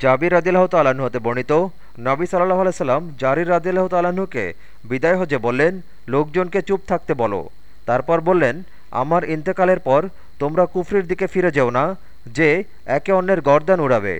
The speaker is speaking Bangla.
জাবির রাদিল্লাহ তালাহু হতে বর্ণিত, নবী সাল্লাহ আলাইসাল্লাম জারির রাদিল্লাহ তালাহুকে বিদায় হজে বললেন, লোকজনকে চুপ থাকতে বলো। তারপর বললেন, আমার ইন্তেকালের পর তোমরা কুফরির দিকে ফিরে যেও না, যে একে অন্যের গর্দান উড়াবে।